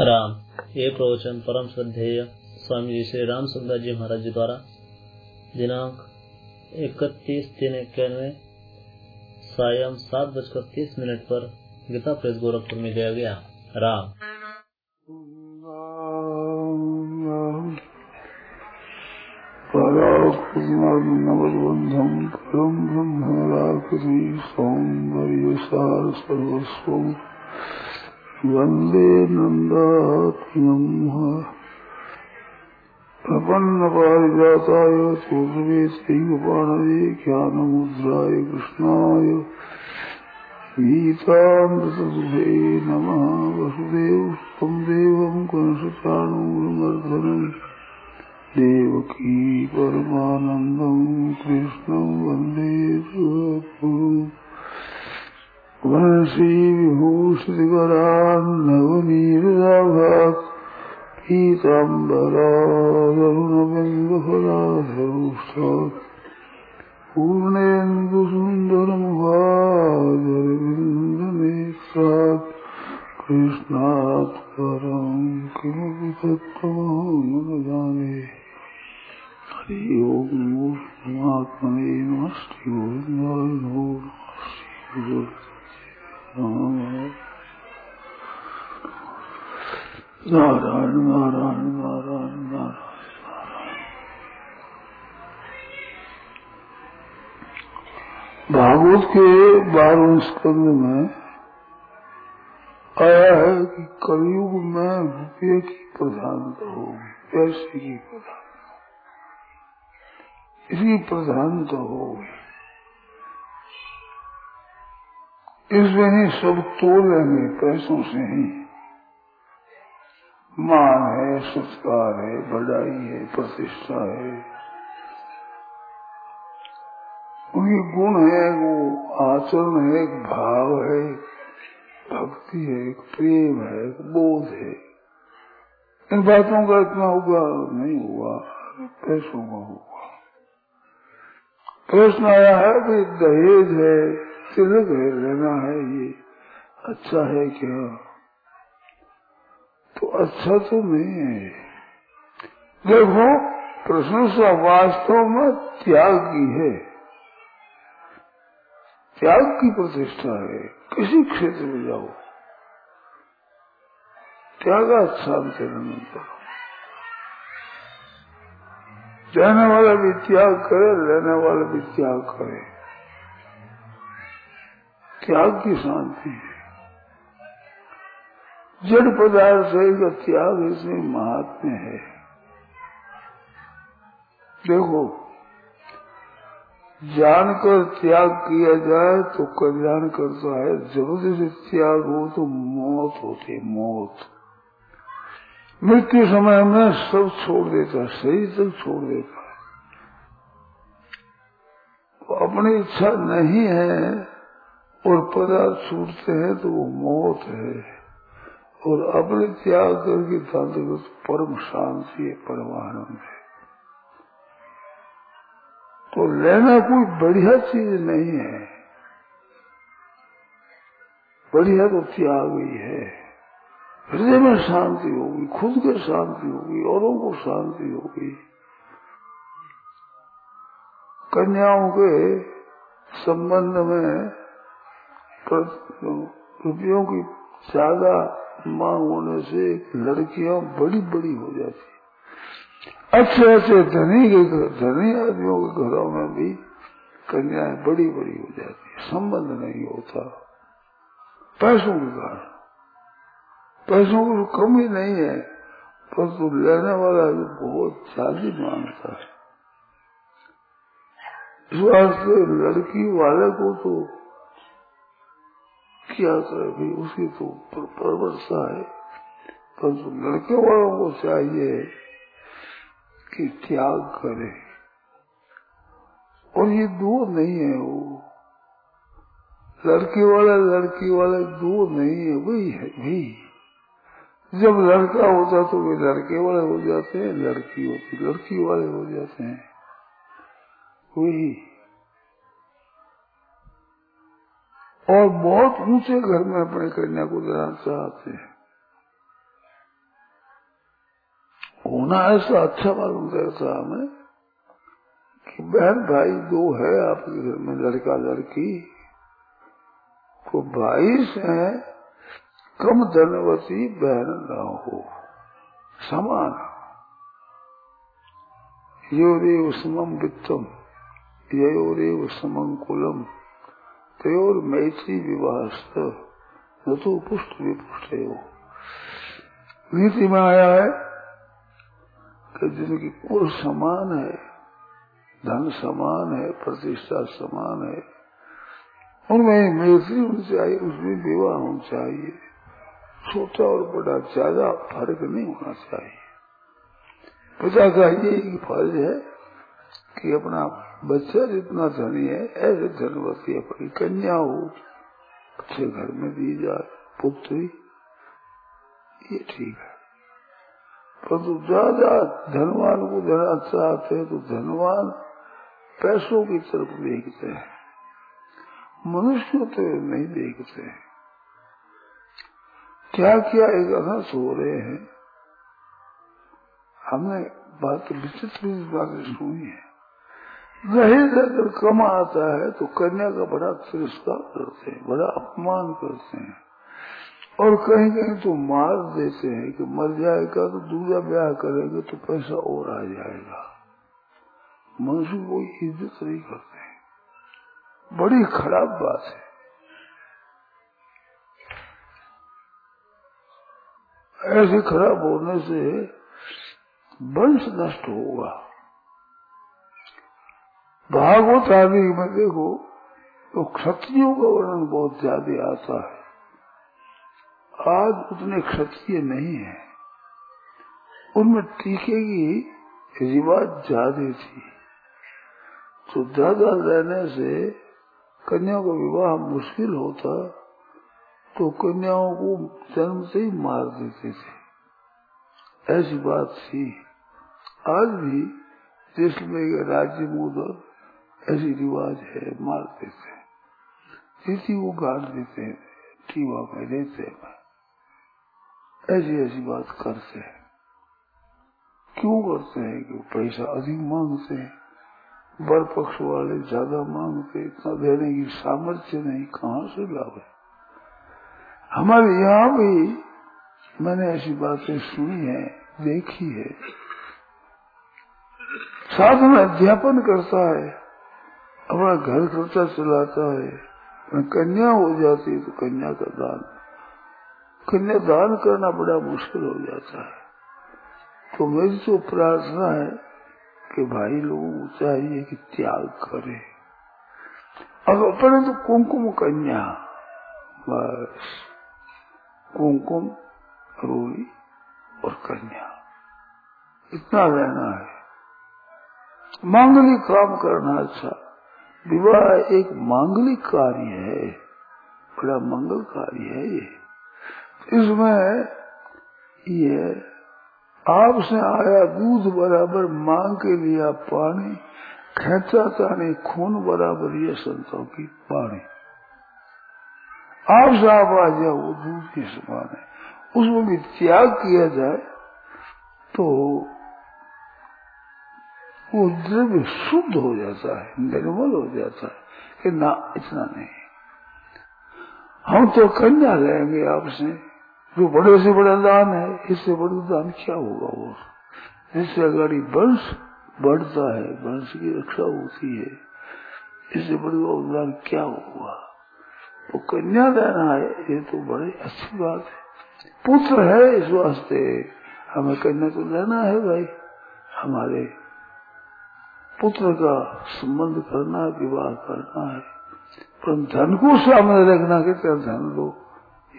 राम। ये प्रवचन, परम श्रद्धेय स्वामी जी श्री राम सुंदर जी महाराज जी द्वारा दिनांक इकतीस तीन इक्यानवे सायं सात बजकर तीस मिनट पर गीता प्रेस गोरखपुर में दिया गया। राम। नवबन्धं परं ब्रह्मराकृति सौन्दर्यसार सर्वस्वम् वंदे नन्दात्म्यम् प्रपन्नपारिजाताय चोर्वेशैवपाणये ज्ञानमुद्राय कृष्णाय। गीतामृतदुभे नमः। वसुदेवस्तं देवं कंसचाणूरमर्दनम् देवकी परमानन्दं कृष्णं वंदे गुरुम् वंशी विभूषितकरान्नवनीरदाभात् पीताम्बरारुणबिन्दफलाधरुष्टात् पूर्णेन्दुसुन्दरमुखादरविन्दनेत्रात् कृष्णात् परं किमपि तत्त्वमहं न जाने हरि ओं परमात्मने नमस्ते गोविन्दाय नारायण नारायण नारायण नारायण। भागवत के बारहवें स्कंद में आया है कि कलयुग में रुपये की प्रधानता होगी पैसे की प्रधानता इसकी प्रधानता होगी। इसमें ही सब तोड़ लेंगे, पैसों से ही। मान है, सत्कार है बढ़ाई है, प्रतिष्ठा है। उनके गुण है, वो आचरण है, एक भाव है भक्ति है, एक प्रेम है बोध है। इन बातों का इतना होगा नहीं हुआ, पैसों का होगा प्रश्न आया है कि दहेज है तिलक है लेना है ये। अच्छा है क्या? तो अच्छा तो नहीं है। देखो प्रशंसा वास्तव में त्याग की है। त्याग की प्रतिष्ठा है। किसी क्षेत्र में जाओ। त्यागा शांति करो जाने वाला भी त्याग करे लेने वाला भी त्याग करे। त्याग की शांति है। जड़ पदार्थ है का त्याग इसमें महात्म्य है। देखो, जानकर त्याग किया जाए तो कल्याण करता है ज़बरदस्ती त्याग हो तो मौत होती मौत। मृत्यु समय में सब छोड़ देता है शरीर तक छोड़ देता है। तो अपनी इच्छा नहीं है और पदार्थ छूटते हैं तो वो मौत है। और अपने त्याग करके तांत्रिक परम शांति है, परमानंद है। तो लेना कोई बढ़िया चीज़ नहीं है। बढ़िया तो त्याग ही है। हृदय में शांति होगी, खुद के शांति होगी, औरों को शांति होगी। कन्याओं के संबंध में रुपयों की ज़्यादा मांग होने से लड़कियाँ बड़ी बड़ी हो जाती अच्छे अच्छे धनी के धनी आदमियों के घरों में भी कन्याएँ बड़ी बड़ी हो जाती संबंध नहीं होता। पैसों के कारण। पैसों की कमी नहीं है, परंतु तो लेने वाला भी बहुत ज़्यादा माँगता है। इस वास्ते लड़की वाले को तो क्या करे? भाई उसकी तो परवरसा है। परंतु लड़के वालों को चाहिए कि त्याग करे। और ये दूर नहीं है वो। लड़के वाला, लड़की वाला दूर नहीं है। वही है भी जब लड़का होता तो वे लड़के वाले हो जाते हैं, लड़की होती, लड़की वाले हो जाते हैं। वही। और बहुत ऊँचे घर में अपने कन्या को देना चाहते हैं। होना ऐसा अच्छा मालूम करता हमें कि बहन भाई दो है आपके घर में, लड़का लड़की। तो भाई से कम धनवती बहन न हो, समान। योरेव समम वित्तम, ययोरेव समम कुलम। तयोर मैत्री विवाह न तो पुष्ट विपुष्ट हो नीति में आया है कि जिनकी कुल समान है, धन समान है, प्रतिष्ठा समान है, उनमें मैत्री होनी चाहिए, उसमें विवाह होना चाहिए। छोटा और बड़ा, ज़्यादा फ़र्क नहीं होना चाहिए। पिता ये फ़र्ज़ है कि अपना बच्चा जितना धनी है, ऐसे धनवती अपनी कन्या हो, अच्छे घर में दी जाए, पुत्री ये ठीक है। परंतु ज़्यादा धनवान को देना चाहते हैं तो धनवान पैसों की तरफ़ देखते हैं। मनुष्य तो नहीं देखते हैं। क्या क्या एक अनर्थ हो रहे हैं? हमने बात विचित्र बातें सुनी है। दहेज अगर कम आता है तो कन्या का बड़ा तिरस्कार करते हैं, बड़ा अपमान करते हैं। और कहीं कहीं तो मार देते हैं कि मर जाएगा तो दूसरा ब्याह करेंगे तो पैसा और आ जाएगा। मनुष्य को इज़्ज़त नहीं करते बड़ी खराब बात है। ऐसे खराब होने से वंश नष्ट होगा। भागवत आदि में देखो तो क्षत्रियों का वर्णन बहुत ज़्यादा आता है। आज उतने क्षत्रिय नहीं है। उनमें टीके की रिवाज ज़्यादा थी। तो ज़्यादा रहने से कन्या का विवाह मुश्किल होता तो कन्याओं को जन्म से ही मार देते थे। ऐसी बात थी। आज भी जैसलमेर राज्य में उधर ऐसी रिवाज है, मार देते किसी को गाड़ देते हैं टीवा में देते ऐसी ऐसी बात करते हैं। क्यों करते हैं? कि पैसा अधिक मांगते हैं। बर पक्ष वाले ज़्यादा मांगते इतना देने की सामर्थ्य नहीं, कहाँ से लाभ है? हमारे यहाँ भी मैंने ऐसी बातें सुनी है, देखी है। साथ में अध्यापन करता है। अपना घर खर्चा चलाता है। कन्या हो जाती है तो कन्या का दान। कन्या दान करना बड़ा मुश्किल हो जाता है। तो मेरी तो प्रार्थना है कि भाई लोगों को चाहिए कि त्याग करे। अब अपने तो कुमकुम कन्या, बस। कुमकुम रोली और कन्या। इतना रहना है। मांगलिक काम करना अच्छा। विवाह एक मांगलिक कार्य है, बड़ा मंगल कार्य है ये। इसमें ये आपसे आया दूध बराबर मांग के लिया पानी, खेचा ताने, खून बराबर ये संतों की पानी। आप आ जाए वो दूध के समान है उसमें भी त्याग किया जाए तो वो द्रव्य शुद्ध हो जाता है, निर्मल हो जाता है कि ना, इतना नहीं। हम तो कन्या रहेंगे आपसे, जो बड़े से बड़ा दान है, इससे बड़ा दान क्या होगा वो? इससे अगर वंश बढ़ता है, वंश की रक्षा होती है। इससे बड़ा दान क्या होगा? तो कन्या देना है, ये तो बड़ी अच्छी बात है। पुत्र है इस वास्ते। हमें कन्या तो लेना है भाई, हमारे पुत्र का संबंध करना विवाह करना है। पर धन को सामने रखना के क्या धन लो,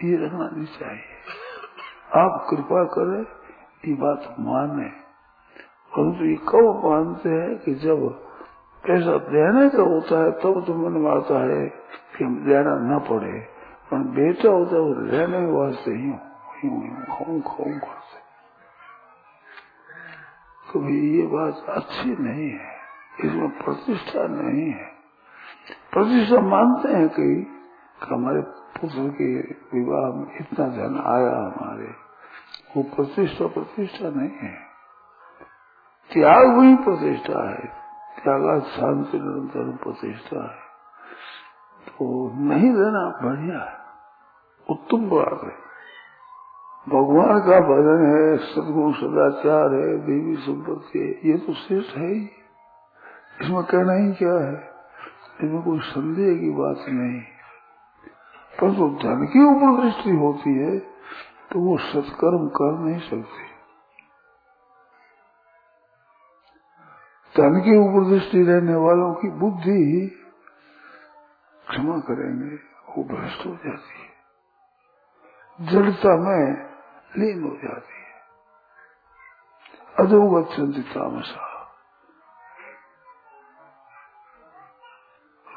ये रखना नहीं चाहिए। आप कृपा करें, ये बात माने। परंतु ये कब मानते हैं कि जब पैसा देने का होता है, तब तो मन में आता है कि हम देना न पड़े पर बेटा होता है रहने वास्ते ही कभी ये बात अच्छी नहीं है। इसमें प्रतिष्ठा नहीं है। प्रतिष्ठा मानते हैं कि हमारे पुत्र के विवाह में इतना धन आया हमारे। वो प्रतिष्ठा प्रतिष्ठा नहीं है। त्याग वही प्रतिष्ठा है। त्यागा शांति, निरंतर प्रतिष्ठा है। तो नहीं देना बढ़िया है। उत्तम बात है। भगवान का भजन है सदगुण सदाचार है, देवी संपत्ति है। ये तो श्रेष्ठ है ही। इसमें कहना ही क्या है? इसमें कोई संदेह की बात नहीं। परंतु तो धन की ऊपर दृष्टि होती है तो वो सत्कर्म कर नहीं सकते। धन की ऊपर दृष्टि रहने वालों की बुद्धि ही क्षमा करेंगे, वो भ्रष्ट हो जाती है। जड़ता में लीन हो जाती है। अधोगत तामसा।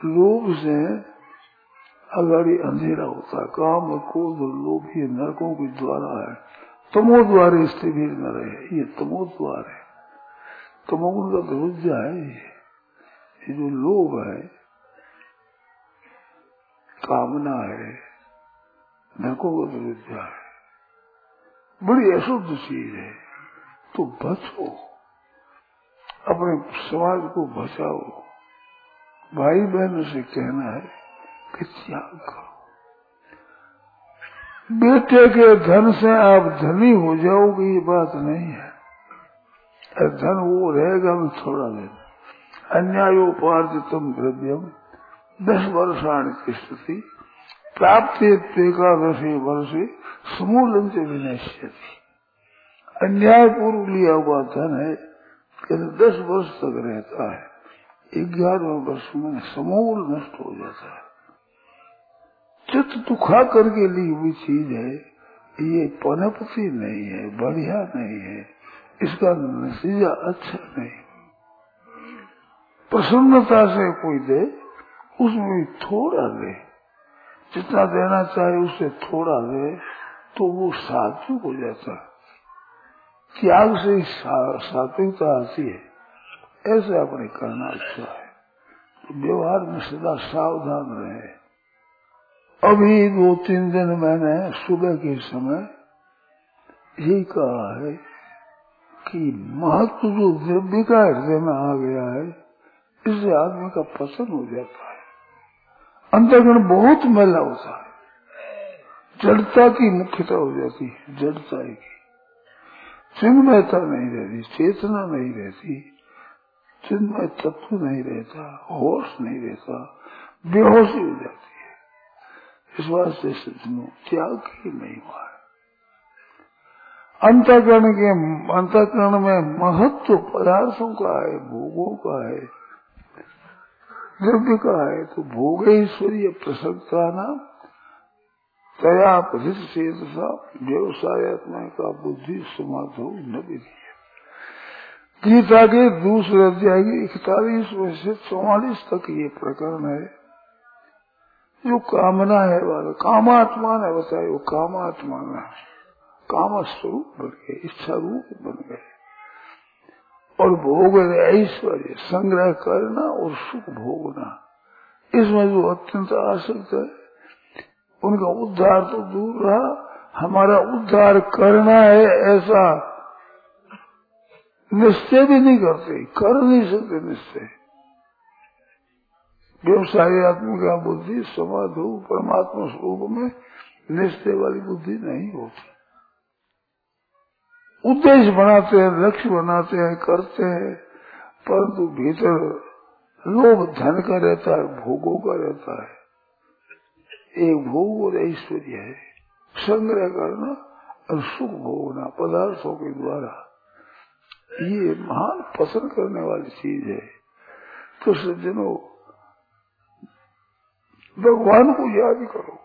लोभ से अगाड़ी अंधेरा होता है। काम और क्रोध और लोभ ये नरकों के द्वारा है। तमो द्वार स्थिर न रहे। ये तमो द्वार है। तमोगुण का विरुद्ध है ये जो लोभ है, कामना है, नरकों का विरुद्ध है। बड़ी अशुद्ध चीज़ है। तो बचो। अपने समाज को बचाओ। भाई बहन से कहना है कि त्याग करो। बेटे के धन से आप धनी हो जाओगे, ये बात नहीं है। धन वो रहेगा मैं थोड़ा देना अन्यायोपार्जितम द्रव्यम, दस वर्षाण की स्थिति, प्राप्त एकादशी वर्ष समूल से विनश्यति अन्याय पूर्व लिया हुआ धन है दस वर्ष तक रहता है। ग्यारहवें वर्ष में समूल नष्ट हो जाता है। चित्त दुखा करके ली हुई चीज़ है, ये पनपति नहीं है, बढ़िया नहीं है, इसका नतीजा अच्छा नहीं। प्रसन्नता से कोई दे, उसमें भी थोड़ा दे। जितना देना चाहे उससे थोड़ा दे तो वो सात्विक हो जाता है। त्याग से सात्विकता आती है। ऐसे अपने करना अच्छा है। व्यवहार में सदा सावधान रहे। अभी दो तीन दिन मैंने सुबह के समय यही कहा है कि महत्व जो द्रव्य का हृदय में आ गया है इससे आदमी का पसंद हो जाता है। अंतर्गण बहुत मेला होता है। जड़ता की मुख्यता हो जाती है, जड़ता की। चिन्मयता नहीं रहती, चेतना नहीं रहती। चिन्मय तत्व नहीं रहता, होश नहीं रहता, बेहोशी हो जाती है। इस वास्ते सिद्धनो त्याग नहीं हुआ है। अंतकरण के, अंतकरण में महत्व पदार्थों का है, भोगों का है, द्रव्य का है तो भोग ईश्वरीय प्रसंगता नाम तया प्रतिषेधसा व्यवसायत्मा का बुद्धि समाधो न गीता के दूसरे अध्याय इकतालीस से चौवालीस तक ये प्रकरण है। जो कामना है वाला कामात्मा ने बताया, वो कामात्मा है। काम स्वरूप बन गए इच्छा रूप बन गए। और भोग ऐश्वर्य, संग्रह करना और सुख भोगना, इसमें जो अत्यंत आसक्त है, उनका उद्धार तो दूर रहा। हमारा उद्धार करना है ऐसा निश्चय भी नहीं करते, कर नहीं सकते निश्चय व्यवसाय आत्मिका बुद्धि समाधु परमात्मा स्वरूप में निश्चय वाली बुद्धि नहीं होती। उद्देश्य बनाते हैं, लक्ष्य बनाते हैं, करते हैं, परंतु भीतर लोभ, धन का रहता है, भोगों का रहता है। एक भोग और ऐश्वर्य है। संग्रह करना और सुख भोगना, पदार्थों के द्वारा। ये महान पसंद करने वाली चीज़ है। तो सज्जनों भगवान को याद करो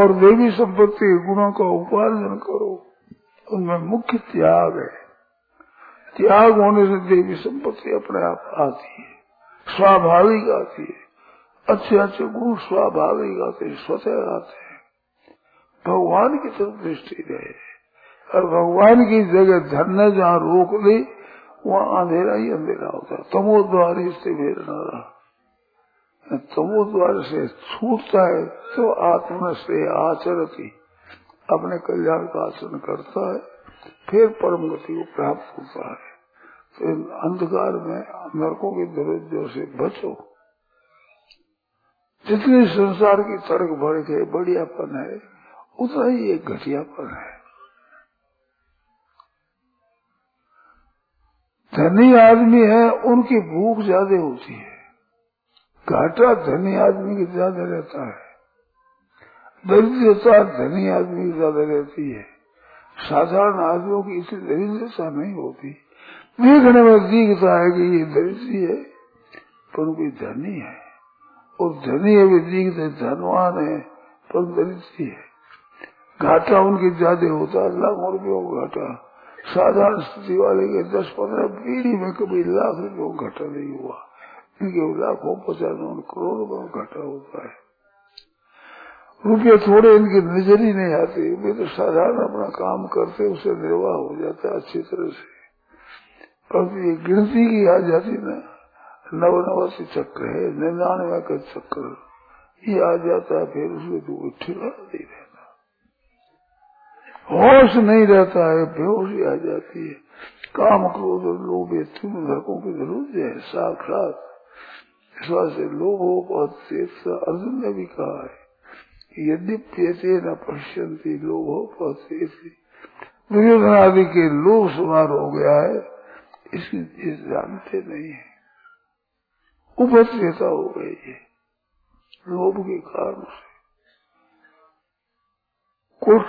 और देवी संपत्ति गुणों का उपार्जन करो। उनमें मुख्य त्याग है। त्याग होने से देवी संपत्ति अपने आप आती है, स्वाभाविक आती है। अच्छे अच्छे गुण स्वाभाविक आते हैं, स्वतः आते हैं। भगवान की तरफ़ दृष्टि रहे और भगवान की जगह धन ने जहाँ रोक ली, वहाँ अंधेरा ही अंधेरा होता। है तमो द्वार से भेजना रहा। तमो द्वार से छूटता है तो आत्मा से आचरती, अपने कल्याण का आचरण करता है, फिर परम गति को प्राप्त होता है। तो अंधकार में नरकों के दरिद्र से बचो। जितने संसार की तर्क बढ़ गए बढ़ियापन है, उतना ही एक घटियापन है। धनी आदमी है, उनकी भूख ज़्यादा होती है। घाटा धनी आदमी की ज़्यादा रहता है। दरिद्रता धनी आदमी की ज़्यादा रहती है। साधारण आदमियों की इतनी दरिद्रता नहीं होती। देखने में दिखता है कि ये दरिद्री है, पर कोई धनी है। और धनी है भी दिखते धनवान है, पर दरिद्री है। घाटा उनकी ज़्यादा होता है, लाखों रुपयों का घाटा। साधारण स्थिति वाले के दस पंद्रह पीढ़ी में कभी लाख रुपयों का घाटा नहीं हुआ। इनके लाखों पचास करोड़ का घाटा होता है। रुपये थोड़े इनकी नज़र ही नहीं आते। वे तो साधारण अपना काम करते, उसे निर्वाह हो जाता है अच्छी तरह से। परंतु ये गिनती की आ जाती ना नव नवासी चक्र है, निन्यानवे का चक्र। ये आ जाता है, फिर उसमें तो ठिकाना नहीं रहता। होश नहीं रहता है, बेहोशी आ जाती है। काम क्रोध लोभ ये तीन की ज़रूरत है, साक्षात। इस वास्ते लोभ हो अर्जुन ने भी कहा है यदि प्यते न पश्यंती लोभ पश्य दुर्योधन आदि के लोभ सुमार हो गया है, इसकी इस जानते नहीं है। उपस्थिता हो गई है। लोभ के कारण से कुल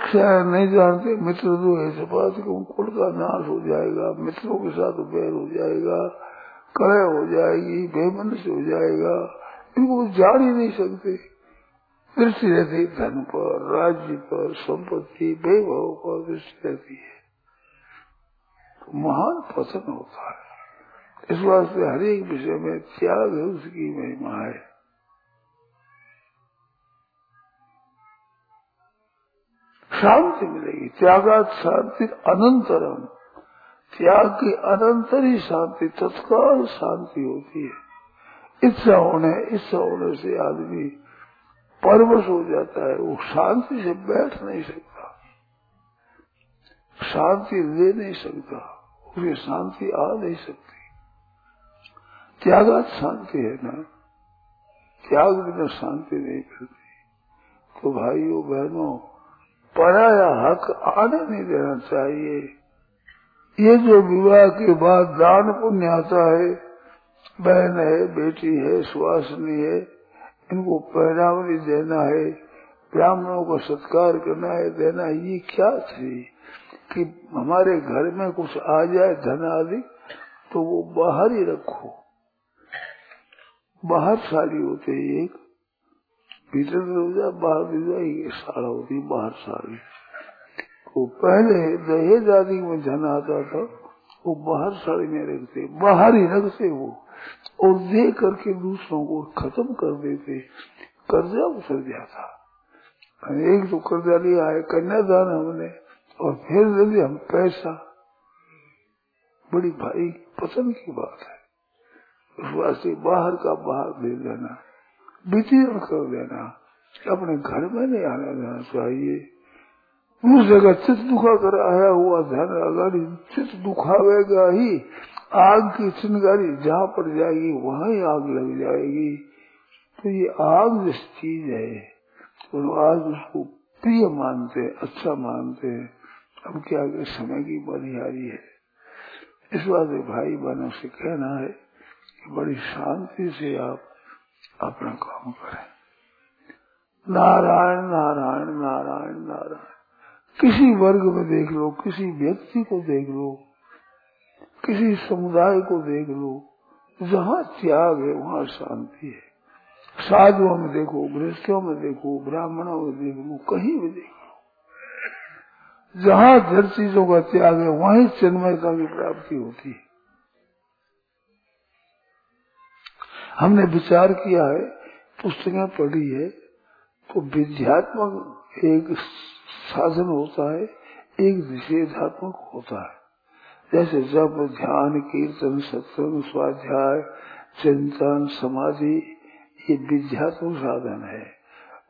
नहीं जानते, मित्र तो ऐसे बात कि कुल का नाश हो जाएगा, मित्रों के साथ बैर हो जाएगा, कलह हो जाएगी, बेमन से हो जाएगा, इनको जान ही नहीं सकते। दृष्टि रहती धन पर, राज्य पर, संपत्ति, वैभव पर दृष्टि रहती है। तो महान पतन होता है। इस वास्ते हर एक विषय में त्याग है, उसकी महिमा है। शांति मिलेगी, त्यागात शांति अनंतरम। त्याग की अनंतर ही शांति, तत्काल शांति होती है। इच्छा होने इच्छा होने से आदमी परवश हो जाता है, वो शांति से बैठ नहीं सकता। शांति ले नहीं सकता, उसे शांति आ नहीं सकती। त्यागात शांति है ना? त्याग बिना शांति नहीं मिलती तो भाइयों, बहनों पराया हक आने नहीं देना चाहिए। ये जो विवाह के बाद दान पुण्य आता है, बहन है, बेटी है, सुहासनी है, इनको पहनावनी देना है, ब्राह्मणों को सत्कार करना है, देना है, ये क्या थी? कि हमारे घर में कुछ आ जाए धन आदि तो वो बाहर ही रखो। बाहर साड़ी होते एक। भीतर हो जाए बाहर भी जाए साड़ा होती बाहर साड़ी वो पहले दहेज आदि में धन आता था, वो बाहर साड़ी में रखते, बाहर ही रखते वो। और दे करके दूसरों को खत्म कर देते। कर्जा उतर जाता एक तो कर्जा लिया है कन्यादान हमने, और फिर दे दिया हम पैसा। बड़ी भाई पसंद की बात है। उस वास्ते बाहर का बाहर दे देना वितीर्ण कर देना अपने घर में नहीं आना देना चाहिए उस जगह चित दुखा कर आया हुआ धन अगर चित दुखावेगा ही। आग की चिंगारी जहाँ पड़ जाएगी, वहाँ ही आग लग जाएगी। तो ये आग जिस चीज़ है तो आज उसको प्रिय मानते अच्छा मानते अब क्या के समय की बनिहारी है? इस बात भाई बहनों से कहना है कि बड़ी शांति से आप अपना काम करें। नारायण नारायण नारायण नारायण। किसी वर्ग में देख लो, किसी व्यक्ति को देख लो, किसी समुदाय को देख लो, जहाँ त्याग है, वहाँ शांति है। साधुओं में देखो गृहस्थियों में देखो, ब्राह्मणों में देख लो, कहीं भी देख लो। जहाँ जड़ चीज़ों का त्याग है, वहीं चिन्मयता की प्राप्ति होती है। हमने विचार किया है, पुस्तकें पढ़ी है तो विद्यात्मक एक साधन होता है, एक निषेधात्मक होता है। जैसे जब ध्यान, कीर्तन, सत्संग, स्वाध्याय, चिंतन, समाधि, ये विद्यात्मक साधन है।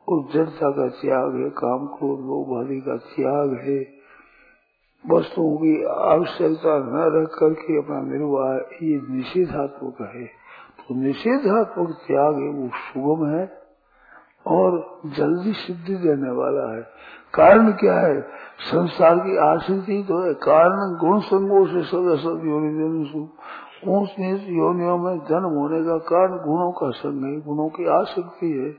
और जड़ता का त्याग है काम को लोभ का त्याग है, वस्तुओं की आवश्यकता न रख करके अपना निर्वाह, ये निषेधात्मक है। तो निषेधात्मक त्याग है वो सुगम है और जल्दी सिद्धि देने वाला है। कारण क्या है? संसार की आसक्ति तो है। कारण गुण संगो से सदा सब योनि ऊंच नीच योनियों में जन्म होने का कारण गुणों का संग है गुणों की आसक्ति है।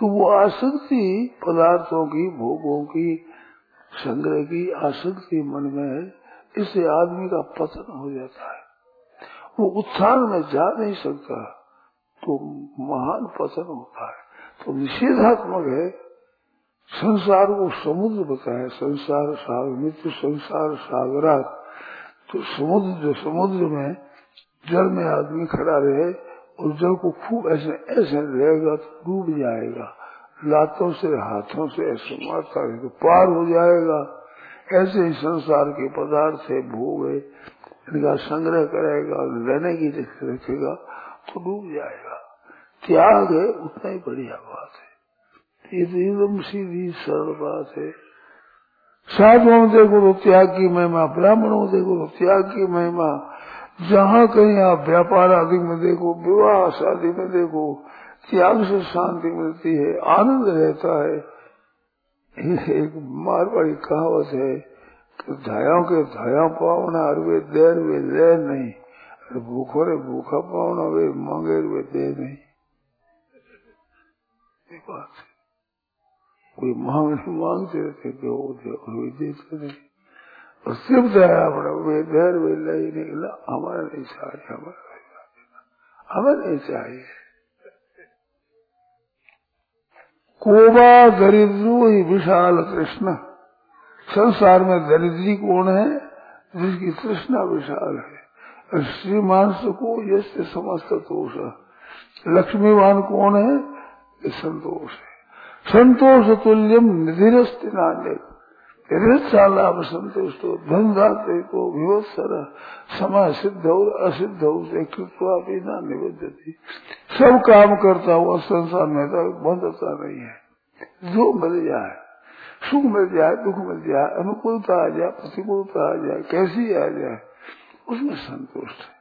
तो वो आसक्ति पदार्थों की, भोगों की, संग्रह की आसक्ति मन में है। इससे आदमी का पतन हो जाता है। वो उत्थान में जा नहीं सकता। तो महान पतन होता है। तो निषेधात्मक है। संसार को समुद्र बताया। संसार सागर, नित्य संसार सागरा तो समुद्र जो समुद्र में जल में आदमी खड़ा रहे और जल को खूब ऐसे ऐसे रहेगा तो डूब जाएगा। लातों से, हाथों से ऐसे मारता रहे तो पार हो जाएगा। ऐसे ही संसार के पदार्थ है, भोग है। इनका संग्रह करेगा, रहने की रखेगा तो डूब जाएगा। त्याग है, उतना ही बढ़िया बात है। ये तो एकदम सीधी सरल बात है। साधुओं देखो तो त्याग की महिमा, ब्राह्मणों देखो तो त्याग की महिमा। जहाँ कहीं आप व्यापार आदि में देखो, विवाह शादी में देखो, त्याग से शांति मिलती है, आनंद रहता है। एक मारवाड़ी कहावत है। कि धायाओं के धाया पावना वे देर वे ले नहीं। अरे भूखो रे भूखा पावना, वे मांगे वे दे नहीं। बात है। कोई मांग मांगते रहते दो और वे देते नहीं। और सिर्फ़ दया अपना वे देर वे ले हमारा नहीं चाहिए, हमारा हमें नहीं चाहिए। कोबा दरिद्रो ही विशाल कृष्ण। संसार में दरिद्री कौन है? जिसकी तृष्णा विशाल है। श्रीमान को यश समस्त दोष लक्ष्मीवान कौन है? संतोष है। संतोष तुल्यम निधिरस्ति नान्य लाभ संतुष्ट हो धन धाते को विवत्सर। समय सिद्ध हो असिद्ध से कृपा भी ना निबद्धती सब काम करता हुआ संसार में तो बंधता नहीं है। जो मिल जाए। सुख मिल जाए, दुख मिल जाए, अनुकूलता आ जाए, प्रतिकूलता आ जाए, कैसी आ जाए, उसमें संतुष्ट है।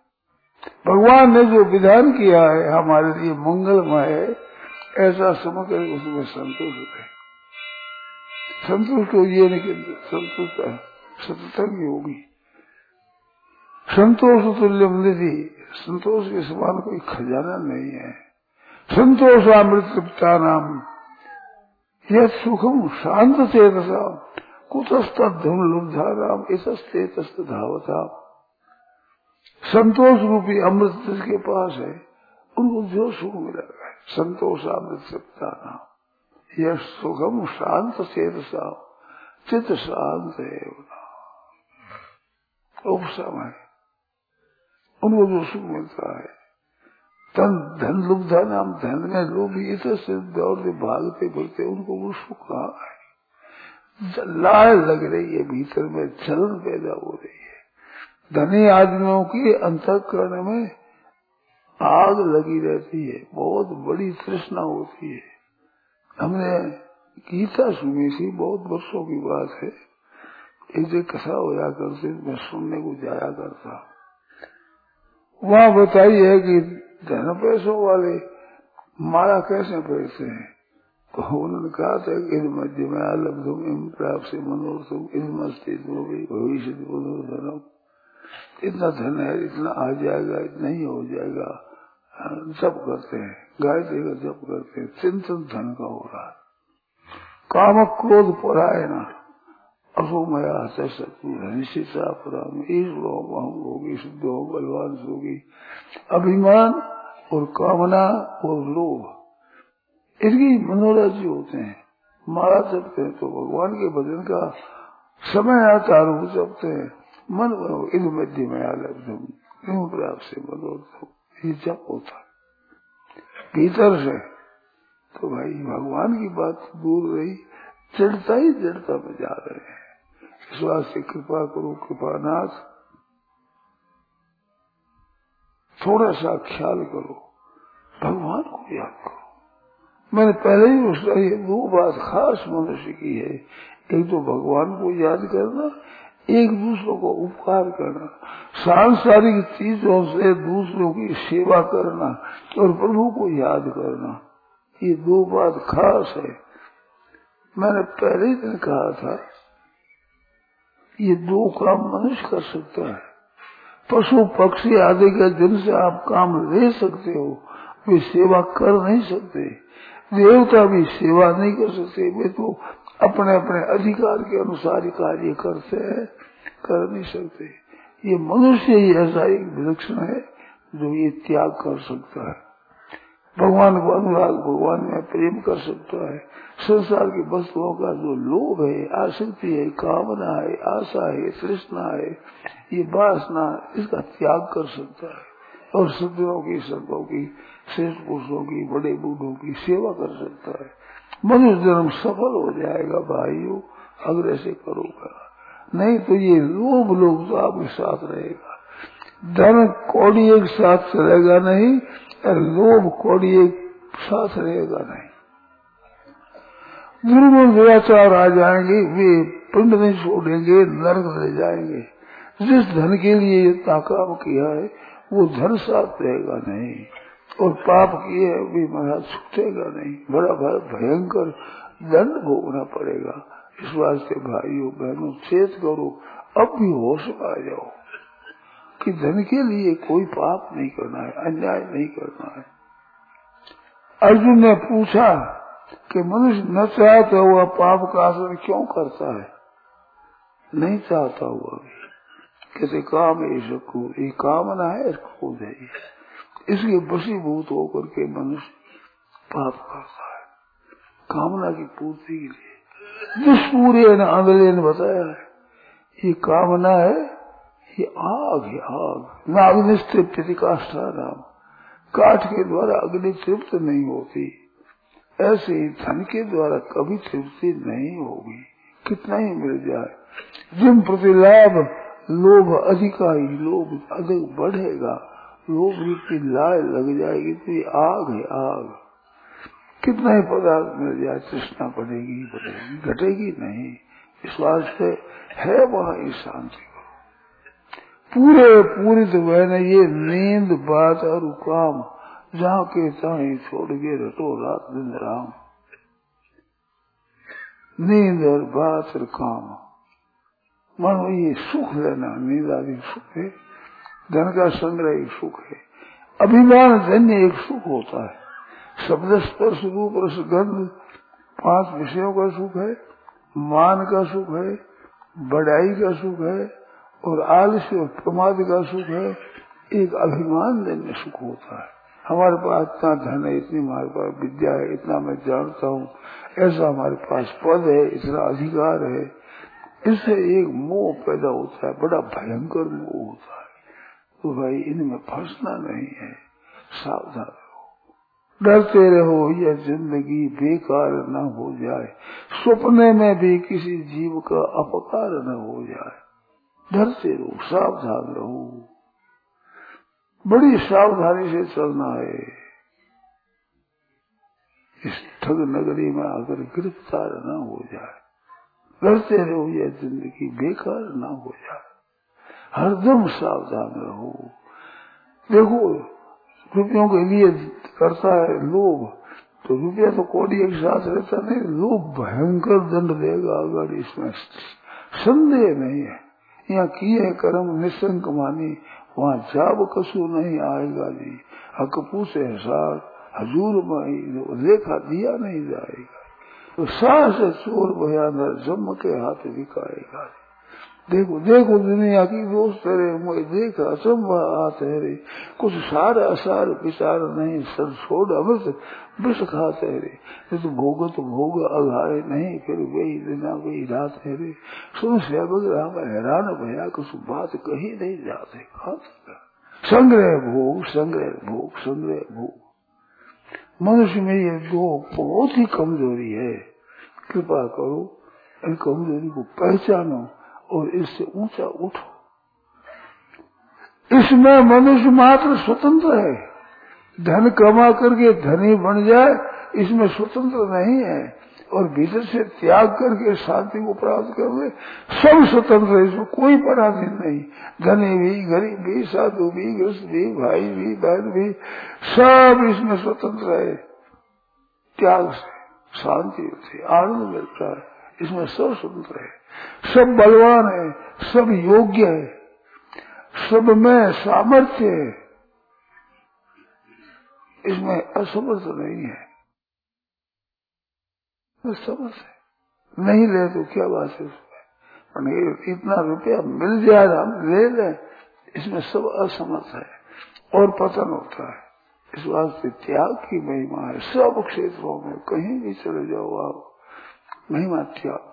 भगवान ने जो विधान किया है, हमारे लिए मंगलमय है, ऐसा समझ उसमें संतुष्ट है। संतुष्ट हो ये नहीं संतुष्ट सततंग होगी। संतोष तुल्य निधि, संतोष के समान कोई खजाना नहीं है। संतोष अमृत नाम यह सुखम शांत चेतसा कुतस्त धुम लुब्धा राम इसस्ते तस्त धावता संतोष रूपी अमृत जिसके पास है उनको जो सुख मिलेगा संतोष अमृत नाम यह सुगम शांत चेतसा चित शांत है उपशम है उनको जो सुख मिलता है। तन धन लुब्धा नाम धन में लोग इधर से दौड़ते भागते फिरते उनको वो सुख कहा है? लाल लग रही है, भीतर में चलन पैदा हो रही है। धनी आदमियों की अंतकरण में आग लगी रहती है, बहुत बड़ी तृष्णा होती है। हमने गीता सुनी थी, बहुत वर्षों की बात है। एक कथा होया करते, मैं सुनने को जाया करता। वहाँ बताई है कि धन पैसों वाले माला कैसे पैसे हैं? तो उन्होंने कहा था कि मध्य में अलग तुम, इन प्राप्त से मनोरथम इस मस्ती भविष्य मनोधनम इतना धन है, इतना आ जाएगा इतना ही हो जाएगा जप करते हैं, गायत्री का जब करते हैं, चिंतन धन का हो रहा है। काम क्रोध परायण असोमया शत्रुता पुराण होगी शुद्ध हो बलवान होगी अभिमान और कामना और लोभ इनकी मनोरथ जो होते हैं। मारा जपते हैं तो भगवान के भजन का समय आता है वो जपते हैं। मन बनो इन मध्य में आलब्धम प्राप्त से मनोरथ ये जप होता भीतर से तो भाई भगवान की बात दूर रही जड़ता ही जड़ता में जा रहे हैं। इस वास्ते कृपा करो, कृपानाथ। थोड़ा सा ख्याल करो। भगवान को याद करो। मैंने पहले ही उसका ये दो बात खास मनुष्य की है। एक तो भगवान को याद करना, एक दूसरों को उपकार करना। सांसारिक चीज़ों से दूसरों की सेवा करना और प्रभु को याद करना। ये दो बात खास है। मैंने पहले ही दिन कहा था, ये दो काम मनुष्य कर सकता है। पशु पक्षी आदि के जिनसे आप काम ले सकते हो, वे सेवा कर नहीं सकते। देवता भी सेवा नहीं कर सकते, वे तो अपने अपने अधिकार के अनुसार कार्य करते हैं, कर नहीं सकते। ये मनुष्य ही ऐसा एक विलक्षण है जो ये त्याग कर सकता है। भगवान को अनुराग भगवान में प्रेम कर सकता है। संसार की वस्तुओं का जो लोभ है, आसक्ति है, कामना है, आशा है, तृष्णा है, ये वासना इसका त्याग कर सकता है। और सज्जनों की, संतों की, श्रेष्ठ पुरुषों की, बड़े बूढ़ों की सेवा कर सकता है। मनुष्य जन्म सफल हो जाएगा, भाइयों अगर ऐसे करोगा। नहीं तो ये लोभ लोग तो आपके साथ रहेगा। धन कौड़ी एक साथ चलेगा नहीं, और लोभ कौड़ी एक साथ रहेगा नहीं। दुर्गुण दुराचार आ जाएँगे वे पिंड नहीं छोड़ेंगे, नर्क ले जाएँगे। जिस धन के लिए इतना काम किया है, वो धन साथ रहेगा नहीं। और पाप किए भी महाराज छूटेगा नहीं। बड़ा बड़ा भयंकर दंड भोगना पड़ेगा। इस वास्ते भाइयों, बहनों, चेत करो, अब भी होश आ जाओ। कि धन के लिए कोई पाप नहीं करना है, अन्याय नहीं करना है। अर्जुन ने पूछा कि मनुष्य न चाहता हुआ पाप का आसन क्यों करता है? नहीं चाहता हुआ भी। कैसे काम इसको ये कामना है क्रोध है इसके बसीभूत होकर के मनुष्य पाप करता है। कामना की पूर्ति के लिए। दुष्पूर्य ने अगले ने बताया है, ये कामना है ये आग है आग। न अग्निस्तृप्ति काष्ठा नाम काठ के द्वारा अग्नि तृप्त नहीं होती। ऐसे ही धन के द्वारा कभी तृप्ति नहीं होगी। कितना ही मिल जाए। जिन प्रति लाभ, लोभ अधिकारी लोभ अधिक बढ़ेगा। लोभ की लाय लग जाएगी तो ये आग है, आग। कितना ही पदार्थ मिल जाए, तृष्णा बढ़ेगी बढ़ेगी, घटेगी नहीं। इस वास्ते है वहाँ शांति। पूरे, पूरी तो वह ये नींद, बात और काम, जहाँ के चाहे छोड़ के रटो रात दिन राम। नींद और बात और काम। मानो ये सुख लेना नींद आदि सुख है। धन का संग्रह एक सुख है। अभिमान धन्य एक सुख होता है। शब्द स्पर्श रूप रस गंध, पाँच विषयों का सुख है। मान का सुख है। बड़ाई का सुख है। और आलस्य और प्रमाद का सुख है, एक अभिमान जन्य सुख होता है। हमारे पास इतना धन है, इतनी हमारे पास विद्या है, इतना मैं जानता हूँ। ऐसा हमारे पास पद है, इतना अधिकार है। इससे एक मोह पैदा होता है, बड़ा भयंकर मोह होता है। तो भाई, इनमें फंसना नहीं है, सावधान रहो। डरते रहो, यह ज़िंदगी बेकार न हो जाए। सपने में भी किसी जीव का अपकार न हो जाए। डरते रहो सावधान रहो। बड़ी सावधानी से चलना है। इस ठग नगरी में अगर गिरफ़्तार न हो जाए। डरते रहो, यह ज़िंदगी बेकार न हो जाए। हरदम सावधान रहो। देखो, रुपयों के लिए करता है लोभ तो रुपया तो कोड़ी एक साथ रहता नहीं, लोभ भयंकर दंड देगा अगर इसमें संदेह नहीं है। यहाँ किए कर्म निशंक मानी, वहाँ जाब कसू नहीं आएगा जी। हक पूछे सार, हजूर में लेखा दिया नहीं जाएगा। तो सास चोर भयान जम के हाथ दिखाएगा देखो देखो दुनिया की दोस्त तेरे मुझे देख असंभव रे कुछ सार असार विचार नहीं, सर छोड़ अमृत विष खाते रे तो भोग तो भोग अघारे नहीं, फिर वही दिन वही रात है रे सुन से राम हैरान भया, कुछ बात कही नहीं जाते संग्रह भोग संग्रह भोग संग्रह भोग। मनुष्य में ये दो बहुत ही कमज़ोरी है, कृपा करो, इन कमज़ोरी को पहचानो। और इससे ऊँचा उठो। इसमें मनुष्य मात्र स्वतंत्र है। धन कमा करके धनी बन जाए, इसमें स्वतंत्र नहीं है। और भीतर से त्याग करके शांति को प्राप्त कर ले सब स्वतंत्र है, इसमें कोई पराधीन नहीं। धनी भी, गरीब भी, साधु भी, ग्रस्त भी, भाई भी, बहन भी, सब इसमें स्वतंत्र है। त्याग से शांति होती आनंद मिलता है, इसमें सब स्वतंत्र है। सब बलवान है, सब योग्य है, सब में सामर्थ्य है। इसमें असमर्थ नहीं है। समर्थ है। नहीं ले तो क्या बात है उसमें? इतना रुपया मिल जाए, हम ले लें, इसमें सब असमर्थ है। और पतन होता है। इस वास्ते त्याग की महिमा है। सब क्षेत्रों में कहीं भी चले जाओ आप महिमा त्याग।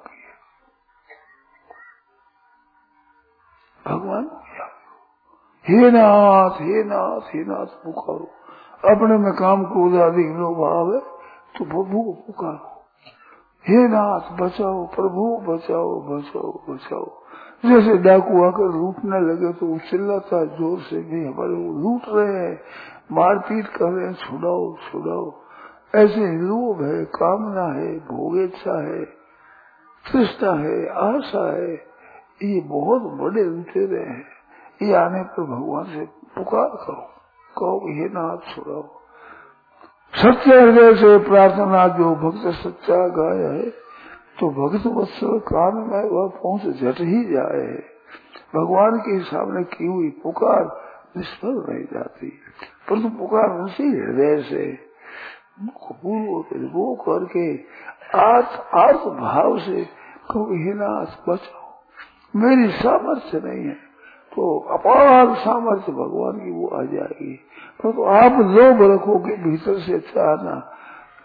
भगवान, हे नाथ हे नाथ हे नाथ, पुकारो। अपने में काम को आदि लोग भाव है तो प्रभु को पुकारो। हे नाथ, बचाओ, प्रभु, बचाओ बचाओ बचाओ। जैसे डाकू आकर लूटने लगे तो चिल्लाता ज़ोर से भी हमारे वो लूट रहे हैं। मारपीट कर रहे हैं, छुड़ाओ छुड़ाओ। ऐसे लोभ है, कामना है, भोगेच्छा है, तृष्णा है, आशा है। ये बहुत बड़े लुटेरे हैं। ये आने पर भगवान से पुकार करो। कहो ये नाथ छुड़ाओ सत्य हृदय से प्रार्थना जो भक्त सच्चा गाय है तो भक्त वत्सल कान में वह पहुँच जट ही जाए भगवान के सामने की हुई पुकार निष्फल नहीं जाती परंतु पुकार उसी हृदय से वो करके आर्थ भाव से कभी नाथ बचाओ मेरी सामर्थ्य नहीं है। तो अपार सामर्थ्य भगवान की वो आ जाएगी। तो, तो आप लोभ रखोगे भीतर से चाहना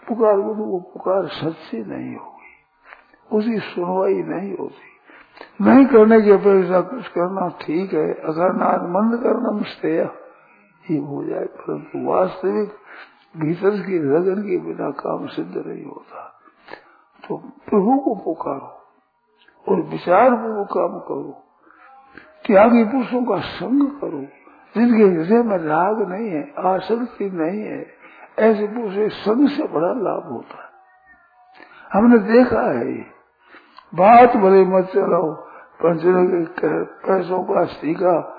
पुकार को तो वो पुकार सच्ची नहीं होगी। उसकी सुनवाई नहीं होती। नहीं करने की अपेक्षा कुछ करना ठीक है अगर मंद करना मुश्तेय ये हो जाए परंतु वास्तविक भीतर की लगन के बिना काम सिद्ध नहीं होता। तो प्रभु को पुकारो। और विचार वो काम करो, त्यागी पुरुषों का संग करो, जिनके हृदय में राग नहीं है, आसक्ति नहीं है, ऐसे पुरुष संग से बड़ा लाभ होता है। हमने देखा है बात भले मत चलाओ पंचन के पैसों का का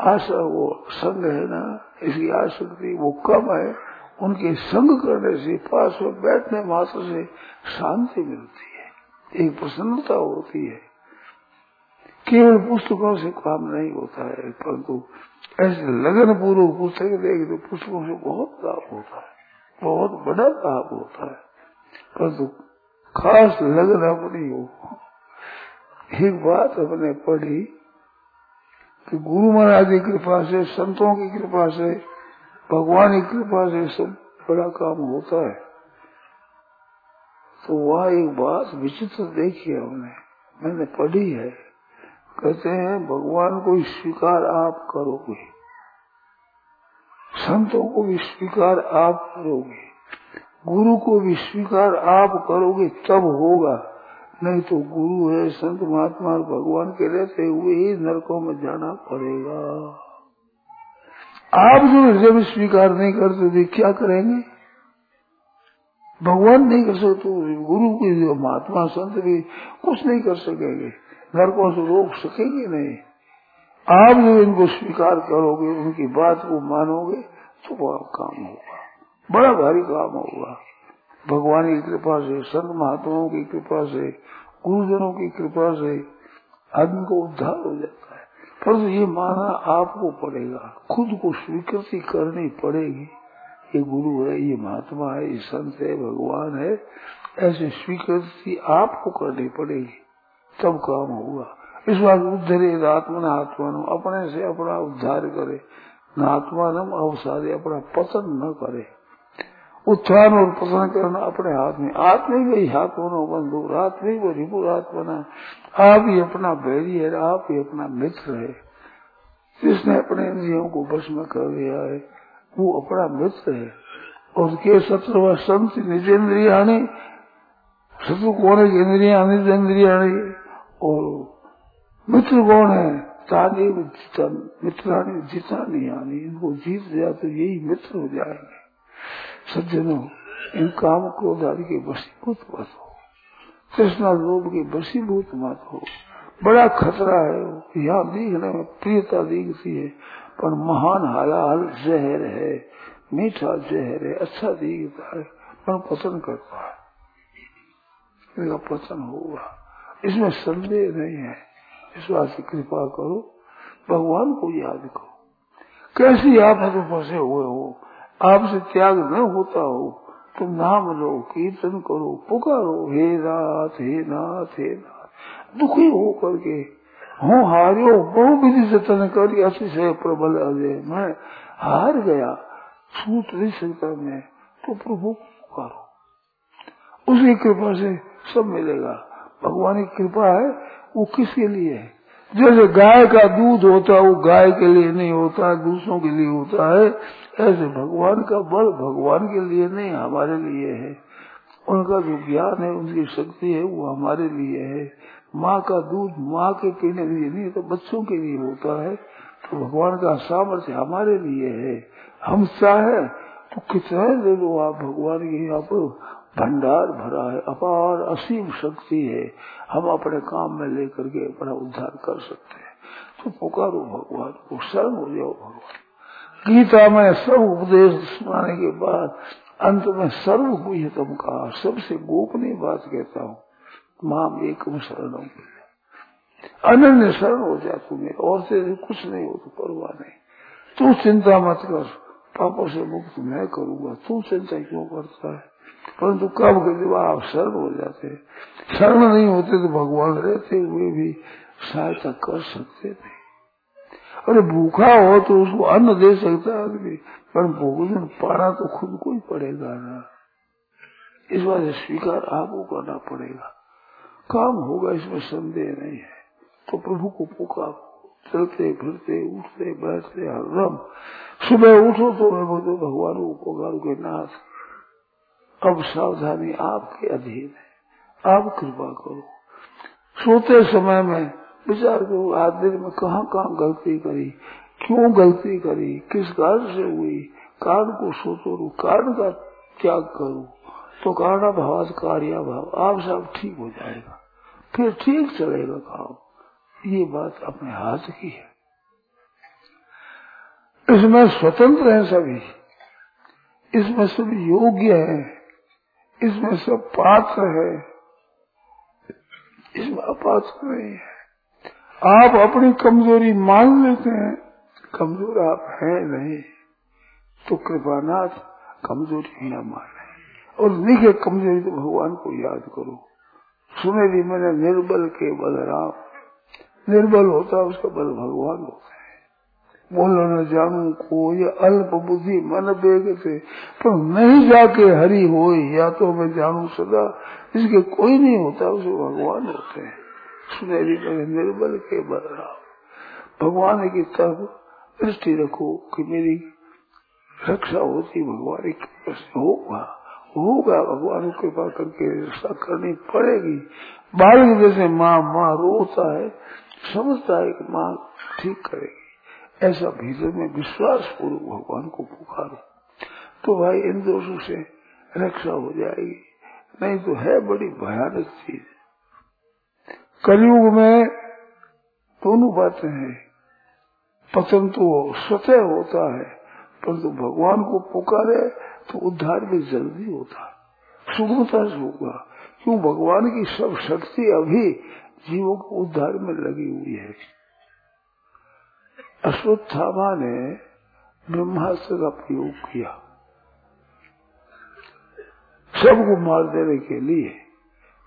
आशा वो संग है ना, इसकी आसक्ति वो कम है, उनके संग करने से, पास में बैठने मात्र से शांति मिलती है। एक प्रसन्नता होती है। केवल पुस्तकों से काम नहीं होता है, परंतु ऐसे लगन पूर्वक पुस्तक देगी तो पुस्तकों से बहुत लाभ होता है, बहुत बड़ा लाभ होता है। परंतु खास लगन अपनी हो। एक बात अपने पढ़ी कि गुरु महाराज की कृपा से, संतों की कृपा से, भगवान की कृपा से सब बड़ा काम होता है। तो वह एक बात विचित्र देखी है हमने। मैंने पढ़ी है। कहते हैं, भगवान को स्वीकार आप करोगे। संतों को भी स्वीकार आप करोगे। गुरु को भी स्वीकार आप करोगे, तब होगा। नहीं तो गुरु है, संत महात्मा और भगवान के रहते हुए ही नरकों में जाना पड़ेगा। आप जो हृदय में स्वीकार नहीं करते थे क्या करेंगे? भगवान नहीं कर सकते गुरु की महात्मा संत भी कुछ नहीं कर सकेंगे। नरकों से रोक सकेंगे नहीं। आप जो इनको स्वीकार करोगे, उनकी बात को मानोगे तो बड़ा काम होगा। बड़ा भारी काम होगा। भगवान की कृपा से, संत महात्माओं की कृपा से, गुरुजनों की कृपा से आदमी को उद्धार हो जाता है। परंतु ये माना आपको पड़ेगा। खुद को स्वीकृति करनी पड़ेगी। ये गुरु है, ये महात्मा है, ये संत है, भगवान है, ऐसी स्वीकृति आपको करनी पड़ेगी। तब काम होगा। इस बात उद्धरे आत्मन आत्मान, अपने से अपना उद्धार करे। न आत्मान अवसादे, अपना पतन न करे। उत्थान और पतन करना अपने हाथ में। नहीं वही हाथ होना बंधु रात नहीं वो रिपु रात बना। आप ही अपना बैरी है, आप ही अपना मित्र है। जिसने अपने इंद्रियों को बस में कर दिया है। वो अपना मित्र है। और उसके सत्र संत निजेंद्रिया शत्रु कौन है? इंद्रिया निज इंद्रिया और मित्र कौन है? ताने मित्राणी जीता नहीं आनी, इनको जीत जाए तो यही मित्र हो जाएँगे। सज्जनों, इन काम क्रोध आदि के वशीभूत मत हो। कृष्णा लोभ की बसीभूत मत हो। बड़ा खतरा है। यहाँ देखने में प्रियता दिखती है। पर महान हलाल जहर है, मीठा जहर है अच्छा दिखता है पर पतन करता है? पतन होगा इसमें संदेह नहीं है। इस बात कृपा करो, भगवान को याद करो। कैसी आप तो फंसे हुए हो? आपसे त्याग न होता हो। तुम नाम लो, कीर्तन करो, पुकारो, हे नाथ हे नाथ हे नाथ। दुखी हो करके हूँ हारियो बहु विधि से तन कर प्रबल अजय मैं हार गया छूट नहीं सकता मैं तो प्रभु पुकारो उसकी कृपा से सब मिलेगा भगवान की कृपा है वो किसके लिए है जैसे गाय का दूध होता है वो गाय के लिए नहीं होता है दूसरों के लिए होता है ऐसे भगवान का बल भगवान के लिए नहीं हमारे लिए है उनका जो ज्ञान है उनकी शक्ति है वो हमारे लिए है माँ का दूध माँ के पीने के लिए नहीं तो बच्चों के लिए होता है तो भगवान का सामर्थ्य हमारे लिए है। हम चाहे तो कितने दे दो आप, भगवान के यहाँ पर भंडार भरा है, अपार असीम शक्ति है। हम अपने काम में लेकर के अपना उद्धार कर सकते हैं। तो पुकारो भगवान को शरण हो जाओ भगवान। गीता में सब उपदेश सुनाने के बाद अंत में सर्व हुई गुह्यतम कहा, सबसे गोपनीय बात कहता हूँ। माम एक शरण अनन्य शरण हो जा तुम्हें और से कुछ नहीं हो तो परवाह नहीं। तू चिंता मत कर, पापों से मुक्त मैं करूँगा। तू चिंता क्यों करता है? परंतु कब के जब आप शरण हो जाते शरण नहीं होते तो भगवान रहते हुए भी सहायता कर सकते थे अरे भूखा हो तो उसको अन्न दे सकता है आदमी, पर भोजन पाना तो खुद को ही पड़ेगा ना। इस बात स्वीकार आपको करना पड़ेगा। काम होगा, इसमें संदेह नहीं है। तो प्रभु को पुकारो, चलते, फिरते, उठते, बैठते, हर हरदम सुबह उठो तो मैं बोलते भगवान को पुकारो के नाथ अब सावधानी आपके अधीन है। आप कृपा करो। सोते समय में विचार करो, आज दिन में कहाँ कहाँ गलती करी, क्यों गलती करी, किस कारण से हुई, कारण को सोचो, कारण का त्याग करो। तो कारण, भाव, कार्य, भाव, आप सब ठीक हो जाएगा। फिर ठीक चलेगा काम ये बात अपने हाथ की है। इसमें स्वतंत्र है सभी। इसमें सब योग्य है। इसमें सब पात्र है। इसमें अपात्र नहीं है। आप अपनी कमज़ोरी मान लेते हैं। कमज़ोर आप हैं नहीं। तो कृपानाथ कमज़ोरी न माने। और लिखे कमज़ोरी तो भगवान को याद करो। सुने भी मैंने निर्बल के बल राम निर्बल होता उसका बल भगवान होता है। बोलो, न जानू को ये अल्प बुद्धि, मन बेग से, पर नहीं जाके हरि हो या तो मैं जानू सदा। इसके कोई नहीं होता, उसे भगवान होते हैं। सुने सुनेरी मैंने निर्बल के बदलाव भगवान की तरफ़ दृष्टि रखो कि मेरी रक्षा होती, भगवान की होगा। होगा, भगवान कृपा करके रक्षा करनी पड़ेगी। बालक जैसे माँ माँ रोता है, समझता है कि माँ ठीक करेगी। ऐसा भीतर में विश्वास पूर्व भगवान को पुकारो। तो भाई इन दोषों से रक्षा हो जाएगी। नहीं तो है बड़ी भयानक चीज़। कलयुग में दोनों बातें हैं। पतन तो स्वतः होता है, परंतु भगवान को पुकारे तो उद्धार भी जल्दी होता। सुगमता से होगा। क्यों? भगवान की सब शक्ति अभी जीवों को उद्धार में लगी हुई है। अश्वत्थामा ने ब्रह्मास्त्र का प्रयोग किया। सबको मार देने के लिए,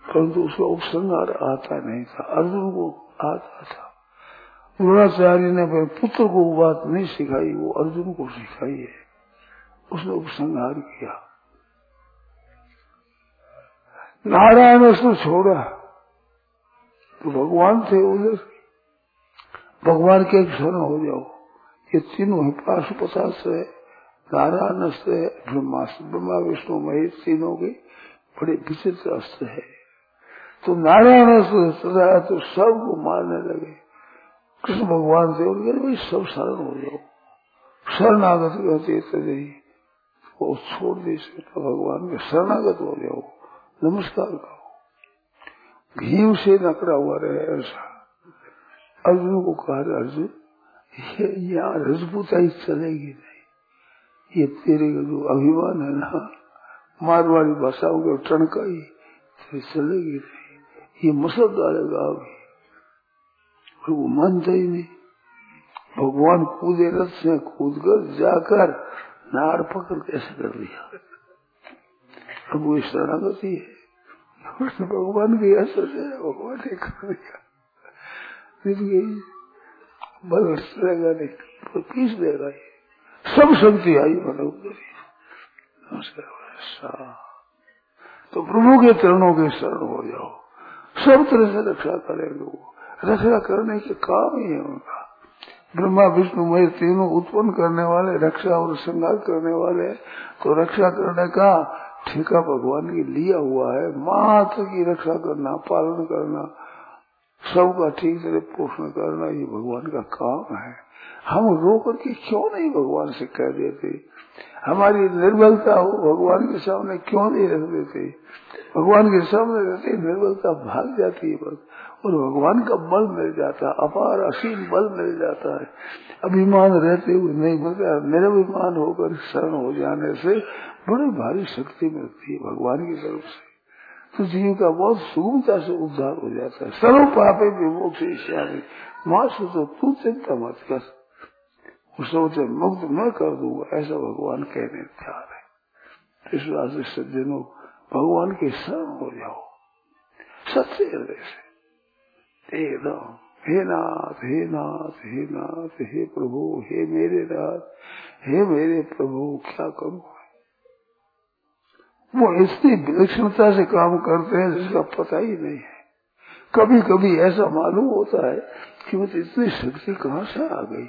परंतु उसका उपसंहार आता नहीं था, अर्जुन को आता था। द्रोणाचार्य ने अपने पुत्र को बात नहीं सिखाई, वो अर्जुन को सिखाई है। उसने उपसंहार किया। नारायण उसने छोड़ा। तो भगवान थे उधर। भगवान के एक क्षण हो जाओ। ये तीनों है पाशुपताश है नारायण अस्त्र है ब्रह्मास्त्र ब्रह्मा, विष्णु, महेश तीनों के बड़े विचित्र अस्त्र है। तो नारायण अस्त्र तो सबको मारने लगे। कृष्ण भगवान से भाई सब शरण हो जाओ। शरणागत कहते तजई वो छोड़ दे सकता भगवान के शरणागत हो जाओ। नमस्कार करो। भीम से नकड़ा हुआ रहे ऐसा। अर्जुन को कहा अर्जुन, ये यहाँ रजपूताई चलेगी नहीं। ये तेरे का जो अभिमान है ना, मारवाड़ी भाषाओं के टणकाई चलेगी नहीं। ये मसल डालेगा अभी वो मानता ही नहीं। भगवान कूदे रथ से कूद कर जाकर नार पकड़ कैसे कर दिया अब वो शरणागति है भगवान की असर है भगवान ने कर दिया गई बल रहेगा नहीं तो पीस देगा ये सब शक्ति आई मानव नमस्कार तो प्रभु के चरणों के शरण हो जाओ। सब तरह से रक्षा करेंगे वो। रक्षा करने के काम ही है उनका। ब्रह्मा, विष्णु मय तीनों उत्पन्न करने वाले, रक्षा और श्रृंगार करने वाले तो रक्षा करने का ठेका भगवान की लिया हुआ है। मात्र की रक्षा करना, पालन करना, सबका ठीक से पोषण करना, ये भगवान का काम है। हम रो करके क्यों नहीं भगवान से कह देते? हमारी निर्बलता हो, भगवान के सामने क्यों नहीं रख देते? भगवान के सामने रहते, निर्बलता भाग जाती है बस। और भगवान का बल मिल जाता है अपार असीम बल मिल जाता है। अभिमान रहते हुए नहीं मिलता, निरभिमान होकर शरण हो जाने से बड़ी भारी शक्ति मिलती है भगवान की तरफ़ से। तो जीव का बहुत सुगमता से उद्धार हो जाता है। सर्व पापे विमोक्ष माँ से तो तू चिंता मत कर। उससे मुक्त मैं कर दूँगा ऐसा भगवान कहने तैयार है। इस से सज्जनों भगवान के शरण हो जाओ। सच्चे हृदय से। एकदम हे नाथ हे नाथ हे नाथ, हे प्रभु, हे मेरे नाथ, हे मेरे प्रभु, क्या करूँ वो इतनी विलक्षणता से काम करते हैं जिसका पता ही नहीं है। कभी कभी ऐसा मालूम होता है कि मुझे इतनी शक्ति कहाँ से आ गई?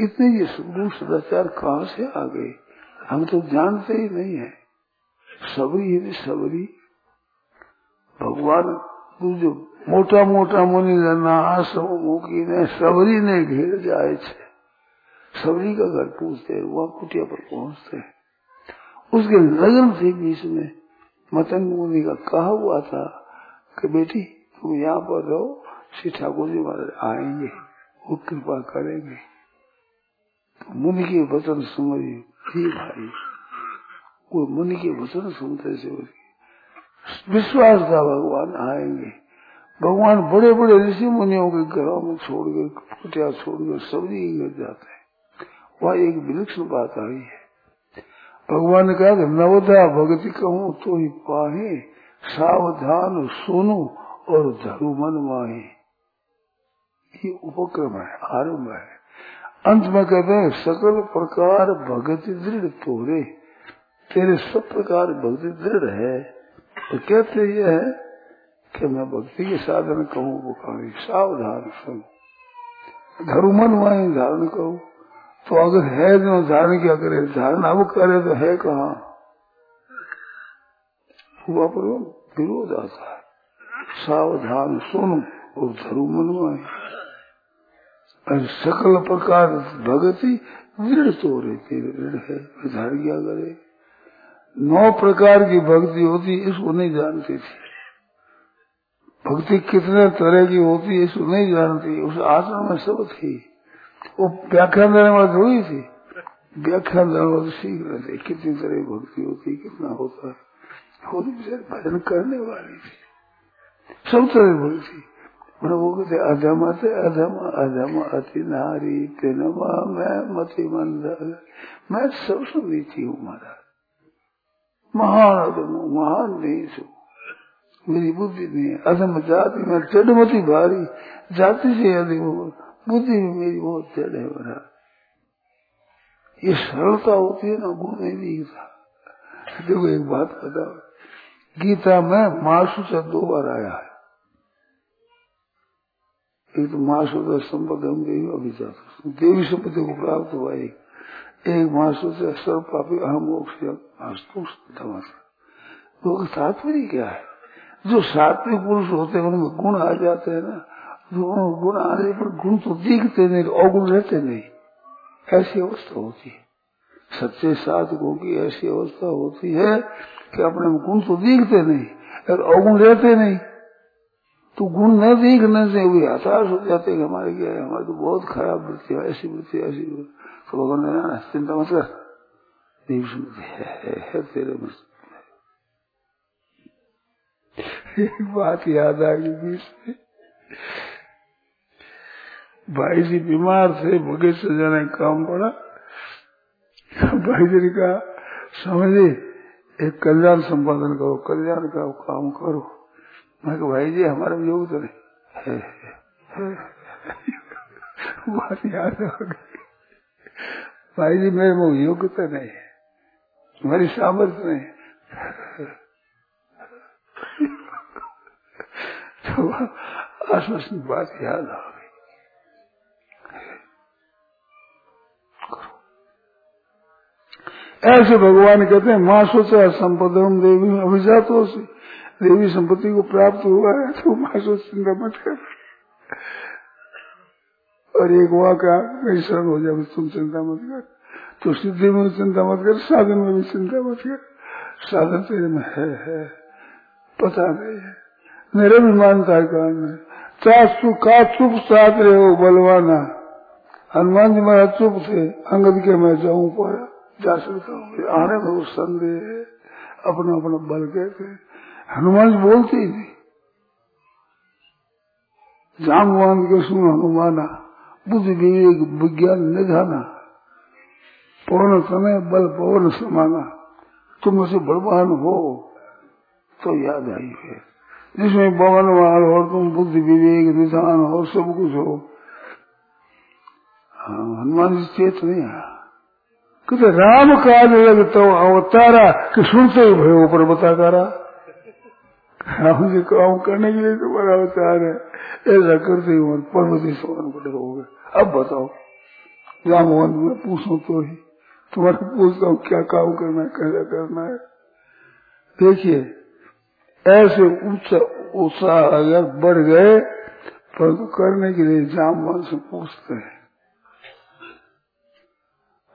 इतने ये सुगुण सदाचार कहाँ से आ गए? हम तो जानते ही नहीं है। सबरी है सबरी। भगवान तू जो मोटा मोटा मुनि मुखी ने, सबरी ने घेर जाए छे। सबरी का घर पूछते है, वहाँ कुटिया पर पहुँचते है। उसके लगन से बीच में मतंग मुनि का कहा हुआ था कि बेटी, तुम यहाँ पर रहो, श्री ठाकुर जी महाराज आएँगे, वो कृपा करेंगे। मुनि के वचन समझ भाई वो मुनि के वचन सुनते से विश्वास था भगवान आएँगे भगवान बड़े बड़े ऋषि मुनियों के घरों में छोड़ कर कुटिया छोड़ कर सब्ज़ी गिर जाते हैं वह एक विलक्षण बात आई है भगवान ने कहा नवदा भगति कहूँ तो ही पाहे सावधान सुनो और धरु मन माहे ये उपक्रम है आरंभ है अंत में कहते हैं, सकल प्रकार भगति दृढ़ तोरे। तेरे सब प्रकार भक्ति दृढ़ है। तो कहते ये है कि मैं भक्ति के साधन कहूँ, वो कहूँ सावधान सुन। धर्मन वही धारण करो। तो अगर है जो धारण क्या करे धारण अब करे तो है कहा? विरोध आता है। सावधान सुन और धर्मन वही सकल प्रकार भगति दृढ़ तो रहती दृढ़ है धारण क्या करे। नौ प्रकार की भक्ति होती, इसको नहीं जानती थी। भक्ति कितने तरह की होती है इसको नहीं जानती। उस आश्रम में सब थी। वो व्याख्यान देने वाली थोड़ी थी। व्याख्यान देने वाले सीख रहे थे, कितनी तरह की भक्ति होती, कितना होता। है भजन करने वाली थी। सब तरह भक्ति। वो कहते अधम अधम अति नारी तेनमा मैं मति मंद मैं सब सुनी थी हूँ महाराज। महान अधम महान नहीं सू। मेरी बुद्धि नहीं अधम जाति में चढ़मती भारी। जाति से अधिक बुद्धि में मेरी बहुत चढ़ है बड़ा ये सरलता होती है ना, गुण नहीं दिखता देखो एक बात बताओ। गीता में मासु से दो बार आया है। एक तो का संपद हम देवी अभिजात देवी संपत्ति को प्राप्त हुआ एक। एक से सर्व पापी अहम मोक्ष तो तात्पर्य क्या है? जो सात्विक पुरुष होते हैं, उनमें गुण आ जाते हैं ना। जो गुण आने पर गुण तो दिखते नहीं, अवगुण रहते नहीं। ऐसी अवस्था होती है। सच्चे साधकों की ऐसी अवस्था होती है कि अपने गुण तो दिखते नहीं और अवगुण रहते नहीं। तो गुण न देखने से भी हताश हो जाते कि हमारे क्या है? हमारी तो बहुत खराब वृत्ति है ऐसी वृत्ति ऐसी तो भगवान ने चिंता मत कर। देव है, है तेरे में एक बात याद आ गई बीच में भाई जी बीमार थे बगीच से जाने काम पड़ा। भाई जी ने कहा समझे एक कल्याण संपादन करो कल्याण का काम करो। मैं भाई जी हमारा योग तो नहीं। है, है, है। बात याद आ गई। भाई जी मेरे में योग्यता नहीं है। मेरी सामर्थ्य नहीं तो आश्वासन बात याद आ गई। ऐसे भगवान कहते हैं माँ सोचा संपदम देवी अभिजातों से। देवी संपत्ति को प्राप्त हुआ है तो माँ चिंता मत कर। और एक वहाँ का कई शरण हो जाए तुम चिंता मत कर। तो सिद्धि में चिंता मत कर, साधन में भी चिंता मत कर। साधन तेरे में है है, पता नहीं है। मेरे भी मानता है कारण है चाह का चुप साथ रहे हो बलवाना। हनुमान जी महाराज चुप थे, अंगद के मैं जाऊँ पर जा सकता हूँ। आने में वो संदेह अपना अपना बल कहते हनुमान जी बोलते ही नहीं। जामवान के सुन हनुमाना, बुद्धि विवेक विज्ञान निधाना पवन समय, बल पवन समाना, तुम उसे बलवान हो तो याद आई है जिसमें पवन वाल हो, तुम बुद्धि विवेक निधान हो, सब कुछ हो। हाँ हनुमान जी चेत नहीं आया कहते, राम काज लगता अवतारा कि सुनते ही भयो ऊपर राम काम करने के लिए तुम्हारा अवतार है। ऐसा करते ही मन पर्वती समान बड़े हो गए अब बताओ राम में पूछो तो ही। तुम्हारे पूछता हूँ, क्या काम करना है, कैसा करना है? देखिए, ऐसे उच्च उत्साह अगर बढ़ गए, परंतु करने के लिए जामवान से पूछते हैं।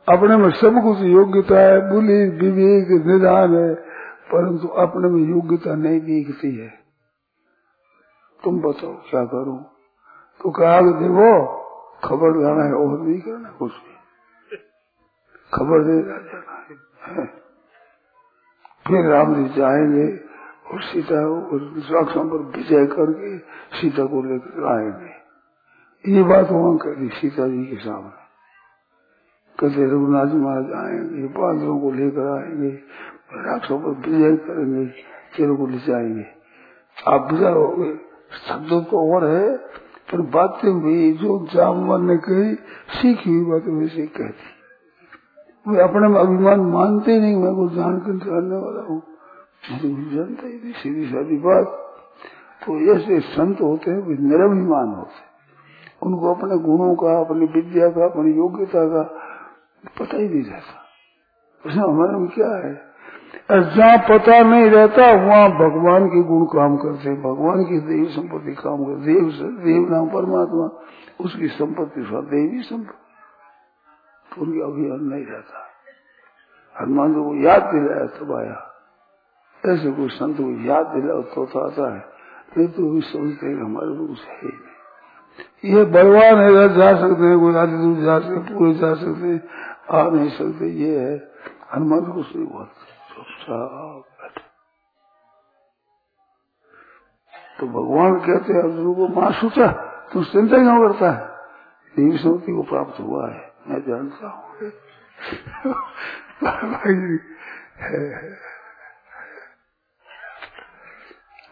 अपने में सब कुछ योग्यता है बुली विवेक, निदान है। परंतु अपने में योग्यता नहीं दिखती है। तुम बताओ, क्या करूँ? तो कहा देखो, खबर लाना है, और नहीं करना कुछ भी। खबर दे जाना है। फिर राम जी जाएँगे, और सीता और साक्षों पर विजय करके सीता को लेकर आएँगे। ये बात वहाँ कर दी सीता जी के सामने। कहते, रघुनाथ जी महाराज आएँगे बांदरों को लेकर आएँगे राक्षों पर विजय करेंगे तेरे को ले जाएँगे। आप विजय हो गए शब्दों तो और है, पर बातें भी जो जामवन ने कही सीखी हुई बातें वैसे कहती वे अपने में अभिमान मानते नहीं, मैं को जानकर जानने वाला हूँ। जानता ही नहीं सीधी सादी बात। तो ऐसे संत होते हैं, वे निरभिमान होते उनको अपने गुणों का, अपनी विद्या का, अपनी योग्यता का पता ही नहीं रहता। उसमें हमारे में क्या है? जहाँ पता नहीं रहता वहाँ भगवान के गुण काम करते भगवान की देवी संपत्ति काम करते देव देव नाम परमात्मा उसकी संपत्ति देवी संपत्ति। उनकी अभियान नहीं रहता। हनुमान जी को याद दिलाया तब आया। ऐसे कोई संत को याद दिलाओ तो, आता है। नहीं तो भी समझते हैं हमारे कुछ है नहीं। ये बलवान है जा सकते हैं कोई आदि दूर जा सकते पूरे जा सकते आ नहीं सकते। ये है हनुमान को बहुत चुपचाप तो भगवान कहते हैं अर्जुन को माँ सोचा, तू चिंता क्यों करता है? देवी समति को प्राप्त हुआ है। मैं जानता हूँ।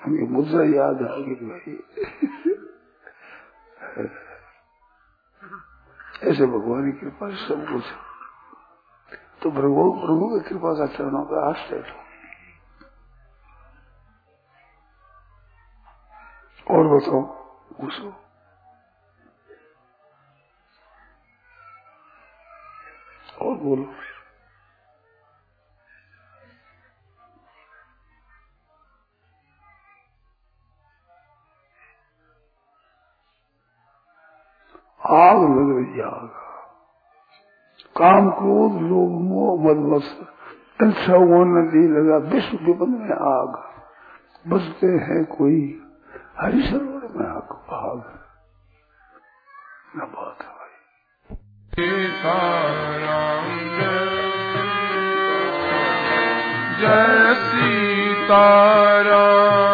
हमें मुद्रा याद आ गई भाई। ऐसे भगवान की कृपा सब कुछ। तो प्रभु प्रभु की कृपा का चरणों का आश्रय और बताओ, घुसो। और बोलो। आग लग रही आग। काम क्रोध लोग मोह इन दी लगा, विश्व जीवन में आग। बसते हैं कोई हरि सरोवर में आग, भाग। न बात है भाई। जय सीताराम।